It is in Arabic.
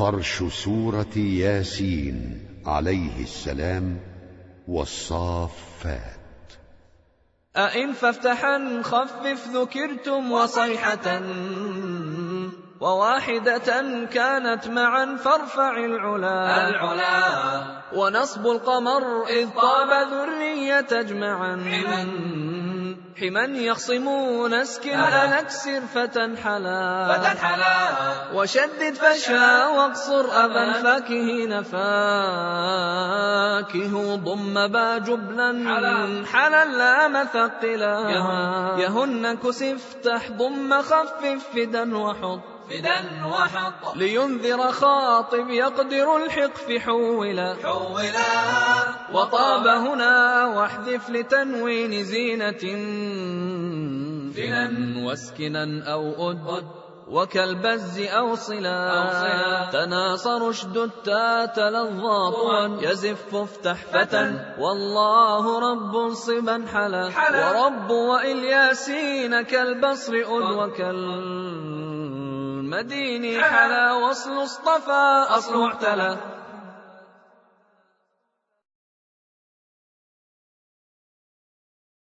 فرش سورة ياسين عليه السلام والصافات. أئن فافتحا خفف ذكرتم وصيحة وواحدة كانت معا فارفع العلا. العلا. ونصب القمر إذ طاب ذرية اجمعا حما يخصمون اسكن أنكسر فتنحلا فتنحلا وشدد فشا واقصر أبا فاكه ضم با جبلا. حلا. لا مثقلا. يهن. كسفتح ضم خفف فدا وحط. فدا وحط لينذر خاطب يقدر الحقف حولا حولا وطاب هنا واحذف لتنوين زينة. فنا واسكنا أو أد. وكالبز أو صلا. تناصر اشدد تات للضاط يزف افتح فتى. والله رب صبا حلا. ورب وإلياسين كالبصر أد. وكالمدين حلا وصل اصطفى أصل اعتلى.